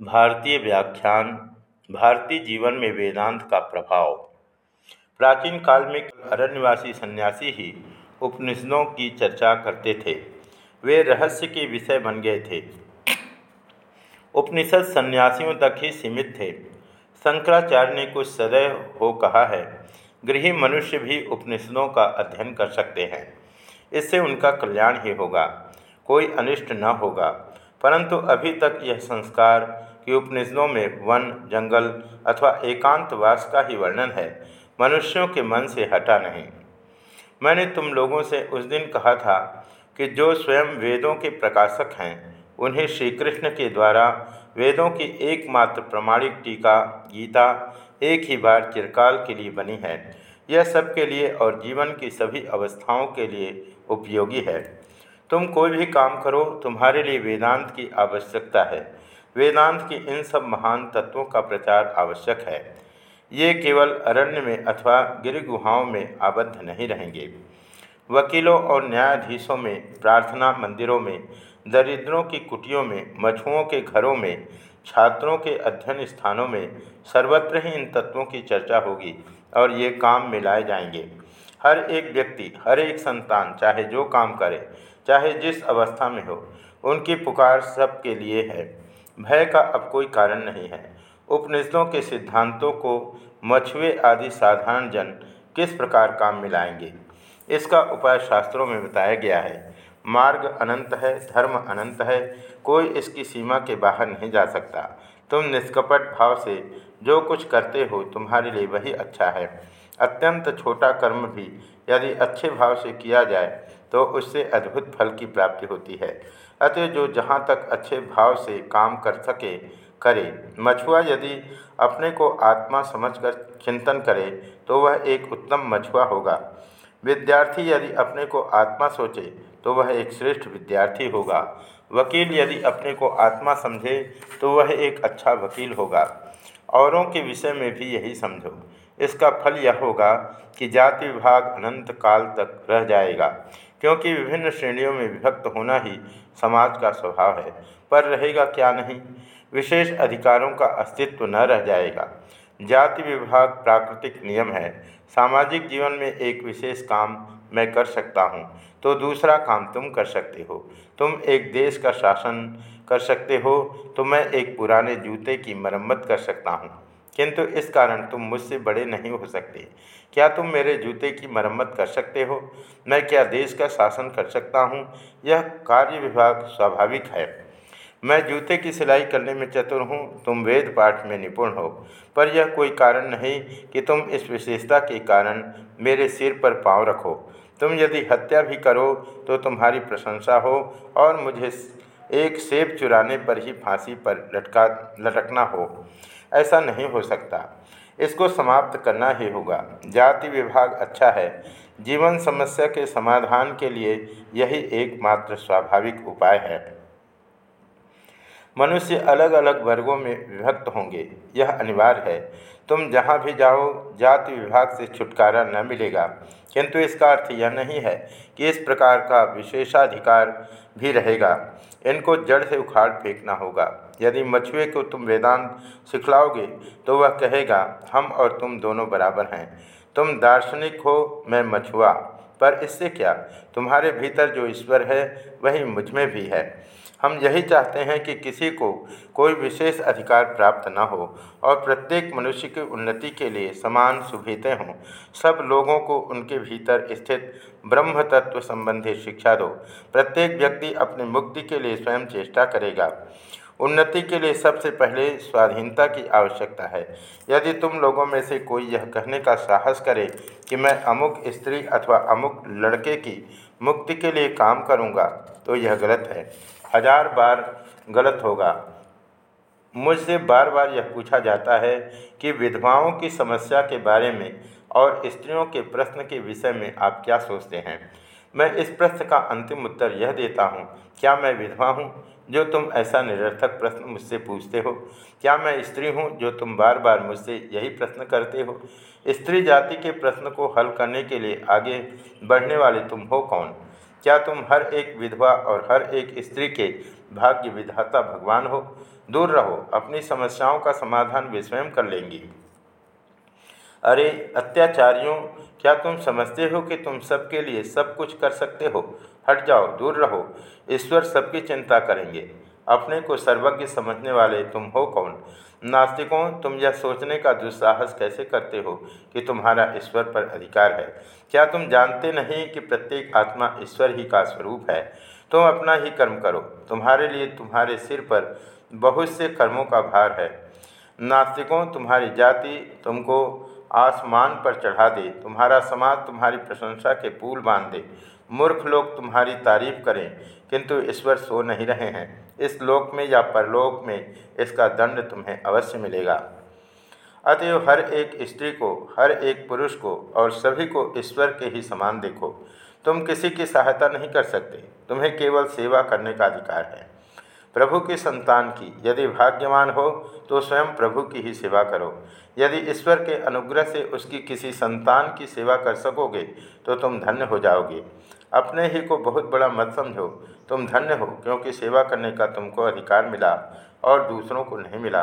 भारतीय व्याख्यान, भारतीय जीवन में वेदांत का प्रभाव। प्राचीन काल में अरण्यवासी सन्यासी ही उपनिषदों की चर्चा करते थे। वे रहस्य के विषय बन गए थे। उपनिषद सन्यासियों तक ही सीमित थे। शंकराचार्य ने कुछ सदैव हो कहा है, गृह मनुष्य भी उपनिषदों का अध्ययन कर सकते हैं। इससे उनका कल्याण ही होगा, कोई अनिष्ट न होगा। परंतु अभी तक यह संस्कार कि उपनिषदों में वन, जंगल अथवा एकांतवास का ही वर्णन है, मनुष्यों के मन से हटा नहीं। मैंने तुम लोगों से उस दिन कहा था कि जो स्वयं वेदों के प्रकाशक हैं, उन्हें श्री कृष्ण के द्वारा वेदों की एकमात्र प्रमाणिक टीका, गीता, एक ही बार चिरकाल के लिए बनी है, यह सबके लिए और जीवन की सभी अवस्थाओं के लिए उपयोगी है। तुम कोई भी काम करो, तुम्हारे लिए वेदांत की आवश्यकता है। वेदांत के इन सब महान तत्वों का प्रचार आवश्यक है। ये केवल अरण्य में अथवा गिर गुहाओं में आबद्ध नहीं रहेंगे। वकीलों और न्यायाधीशों में, प्रार्थना मंदिरों में, दरिद्रों की कुटियों में, मछुओं के घरों में, छात्रों के अध्ययन स्थानों में सर्वत्र ही इन तत्वों की चर्चा होगी और ये काम मिलाए जाएँगे। हर एक व्यक्ति, हर एक संतान, चाहे जो काम करे चाहे जिस अवस्था में हो, उनकी पुकार सबके लिए है। भय का अब कोई कारण नहीं है। उपनिषदों के सिद्धांतों को मछुए आदि साधारण जन किस प्रकार काम मिलाएँगे इसका उपाय शास्त्रों में बताया गया है। मार्ग अनंत है, धर्म अनंत है, कोई इसकी सीमा के बाहर नहीं जा सकता। तुम निष्कपट भाव से जो कुछ करते हो, तुम्हारे लिए वही अच्छा है। अत्यंत छोटा कर्म भी यदि अच्छे भाव से किया जाए तो उससे अद्भुत फल की प्राप्ति होती है। अतः जो जहाँ तक अच्छे भाव से काम कर सके, करे। मछुआ यदि अपने को आत्मा समझकर चिंतन करे तो वह एक उत्तम मछुआ होगा। विद्यार्थी यदि अपने को आत्मा सोचे तो वह एक श्रेष्ठ विद्यार्थी होगा। वकील यदि अपने को आत्मा समझे तो वह एक अच्छा वकील होगा। औरों के विषय में भी यही समझो। इसका फल यह होगा कि जाति विभाग अनंत काल तक रह जाएगा, क्योंकि विभिन्न श्रेणियों में विभक्त होना ही समाज का स्वभाव है। पर रहेगा क्या नहीं? विशेष अधिकारों का अस्तित्व न रह जाएगा। जाति विभाग प्राकृतिक नियम है। सामाजिक जीवन में एक विशेष काम मैं कर सकता हूँ तो दूसरा काम तुम कर सकते हो। तुम एक देश का शासन कर सकते हो तो मैं एक पुराने जूते की मरम्मत कर सकता हूँ। किंतु इस कारण तुम मुझसे बड़े नहीं हो सकते। क्या तुम मेरे जूते की मरम्मत कर सकते हो? मैं क्या देश का शासन कर सकता हूँ? यह कार्य विभाग स्वाभाविक है। मैं जूते की सिलाई करने में चतुर हूँ, तुम वेद पाठ में निपुण हो। पर यह कोई कारण नहीं कि तुम इस विशेषता के कारण मेरे सिर पर पाँव रखो। तुम यदि हत्या भी करो तो तुम्हारी प्रशंसा हो और मुझे एक सेब चुराने पर ही फांसी पर लटका, लटकना हो। ऐसा नहीं हो सकता। इसको समाप्त करना ही होगा। जाति विभाग अच्छा है। जीवन समस्या के समाधान के लिए यही एकमात्र स्वाभाविक उपाय है। मनुष्य अलग अलग वर्गों में विभक्त होंगे। यह अनिवार्य है। तुम जहाँ भी जाओ, जाति विभाग से छुटकारा न मिलेगा। किंतु इसका अर्थ यह नहीं है कि इस प्रकार का विशेषाधिकार भी रहेगा। इनको जड़ से उखाड़ फेंकना होगा। यदि मछुए को तुम वेदांत सिखलाओगे तो वह कहेगा, हम और तुम दोनों बराबर हैं। तुम दार्शनिक हो, मैं मछुआ। पर इससे क्या? तुम्हारे भीतर जो ईश्वर है, वही मुझमें भी है। हम यही चाहते हैं कि किसी को कोई विशेष अधिकार प्राप्त न हो और प्रत्येक मनुष्य की उन्नति के लिए समान सुविधे हों। सब लोगों को उनके भीतर स्थित ब्रह्म तत्व संबंधी शिक्षा दो। प्रत्येक व्यक्ति अपनी मुक्ति के लिए स्वयं चेष्टा करेगा। उन्नति के लिए सबसे पहले स्वाधीनता की आवश्यकता है। यदि तुम लोगों में से कोई यह कहने का साहस करे कि मैं अमुक स्त्री अथवा अमुक लड़के की मुक्ति के लिए काम करूँगा तो यह गलत है। हज़ार बार गलत होगा। मुझसे बार बार यह पूछा जाता है कि विधवाओं की समस्या के बारे में और स्त्रियों के प्रश्न के विषय में आप क्या सोचते हैं? मैं इस प्रश्न का अंतिम उत्तर यह देता हूँ, क्या मैं विधवा हूँ जो तुम ऐसा निरर्थक प्रश्न मुझसे पूछते हो? क्या मैं स्त्री हूँ जो तुम बार बार मुझसे यही प्रश्न करते हो? स्त्री जाति के प्रश्न को हल करने के लिए आगे बढ़ने वाले तुम हो कौन? क्या तुम हर एक विधवा और हर एक स्त्री के भाग्य विधाता भगवान हो? दूर रहो, अपनी समस्याओं का समाधान वे स्वयं कर लेंगी। अरे, अत्याचारियों, क्या तुम समझते हो कि तुम सबके लिए सब कुछ कर सकते हो? हट जाओ, दूर रहो, ईश्वर सबकी चिंता करेंगे। अपने को सर्वज्ञ समझने वाले तुम हो कौन? नास्तिकों, तुम यह सोचने का दुस्साहस कैसे करते हो कि तुम्हारा ईश्वर पर अधिकार है? क्या तुम जानते नहीं कि प्रत्येक आत्मा ईश्वर ही का स्वरूप है? तुम अपना ही कर्म करो। तुम्हारे लिए तुम्हारे सिर पर बहुत से कर्मों का भार है। नास्तिकों, तुम्हारी जाति तुमको आसमान पर चढ़ा दे। तुम्हारा समाज तुम्हारी प्रशंसा के पुल बाँध दे। मूर्ख लोग तुम्हारी तारीफ़ करें, किंतु ईश्वर सो नहीं रहे हैं। इस लोक में या परलोक में इसका दंड तुम्हें अवश्य मिलेगा। अतएव हर एक स्त्री को, हर एक पुरुष को और सभी को ईश्वर के ही समान देखो। तुम किसी की सहायता नहीं कर सकते। तुम्हें केवल सेवा करने का अधिकार है। प्रभु की संतान की यदि भाग्यवान हो तो स्वयं प्रभु की ही सेवा करो। यदि ईश्वर के अनुग्रह से उसकी किसी संतान की सेवा कर सकोगे तो तुम धन्य हो जाओगे। अपने ही को बहुत बड़ा मत समझो। तुम धन्य हो, क्योंकि सेवा करने का तुमको अधिकार मिला और दूसरों को नहीं मिला।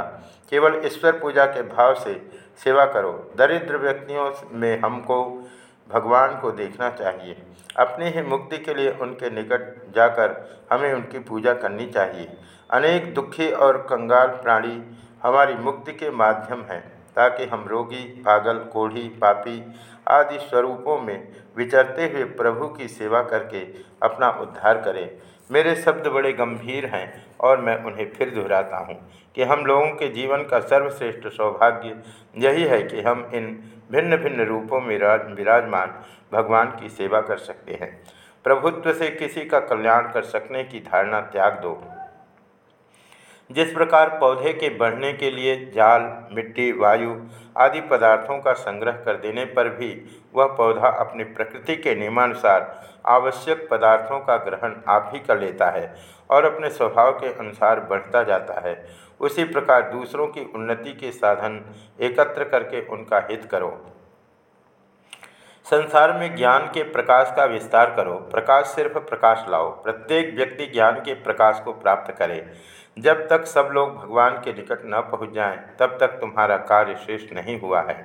केवल ईश्वर पूजा के भाव से सेवा करो। दरिद्र व्यक्तियों में हमको, भगवान को देखना चाहिए। अपनी ही मुक्ति के लिए उनके निकट जाकर हमें उनकी पूजा करनी चाहिए। अनेक दुखी और कंगाल प्राणी हमारी मुक्ति के माध्यम हैं। ताकि हम रोगी, पागल, कोढ़ी, पापी आदि स्वरूपों में विचरते हुए प्रभु की सेवा करके अपना उद्धार करें। मेरे शब्द बड़े गंभीर हैं और मैं उन्हें फिर दोहराता हूँ कि हम लोगों के जीवन का सर्वश्रेष्ठ सौभाग्य यही है कि हम इन भिन्न भिन्न रूपों में राज, विराजमान भगवान की सेवा कर सकते हैं। प्रभुत्व से किसी का कल्याण कर सकने की धारणा त्याग दो। जिस प्रकार पौधे के बढ़ने के लिए जाल, मिट्टी, वायु आदि पदार्थों का संग्रह कर देने पर भी वह पौधा अपनी प्रकृति के नियमानुसार आवश्यक पदार्थों का ग्रहण आप ही कर लेता है और अपने स्वभाव के अनुसार बढ़ता जाता है। उसी प्रकार दूसरों की उन्नति के साधन एकत्र करके उनका हित करो। संसार में ज्ञान के प्रकाश का विस्तार करो। प्रकाश सिर्फ़ प्रकाश लाओ। प्रत्येक व्यक्ति ज्ञान के प्रकाश को प्राप्त करे। जब तक सब लोग भगवान के निकट न पहुँच जाएँ, तब तक तुम्हारा कार्य शेष नहीं हुआ है।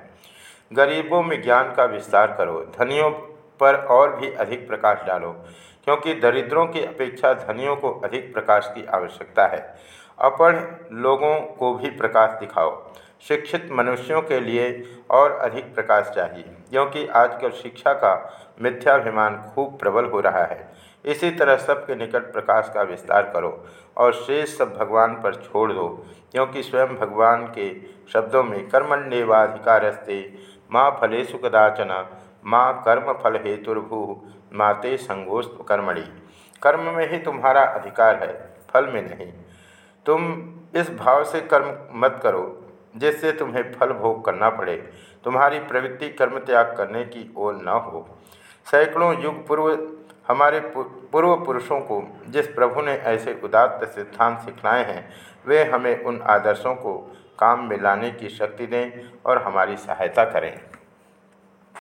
गरीबों में ज्ञान का विस्तार करो धनियों पर और भी अधिक प्रकाश डालो क्योंकि दरिद्रों की अपेक्षा धनियों को अधिक प्रकाश की आवश्यकता है। अपढ़ लोगों को भी प्रकाश दिखाओ। शिक्षित मनुष्यों के लिए और अधिक प्रकाश चाहिए क्योंकि आजकल शिक्षा का मिथ्याभिमान खूब प्रबल हो रहा है। इसी तरह सबके निकट प्रकाश का विस्तार करो और शेष सब भगवान पर छोड़ दो, क्योंकि स्वयं भगवान के शब्दों में कर्मण्यवाधिकारस्ते। माँ फलेशु कदाचन माँ कर्म फल हेतुर्भु, माते संगोस्त कर्मणि कर्म में ही तुम्हारा अधिकार है, फल में नहीं। तुम इस भाव से कर्म मत करो, जिससे तुम्हें फल भोग करना पड़े। तुम्हारी प्रवृत्ति कर्म त्याग करने की ओर न हो। सैकड़ों युग पूर्व हमारे पूर्व पुरुषों को जिस प्रभु ने ऐसे उदात्त सिद्धांत सिखलाए हैं, वे हमें उन आदर्शों को काम में लाने की शक्ति दें और हमारी सहायता करें।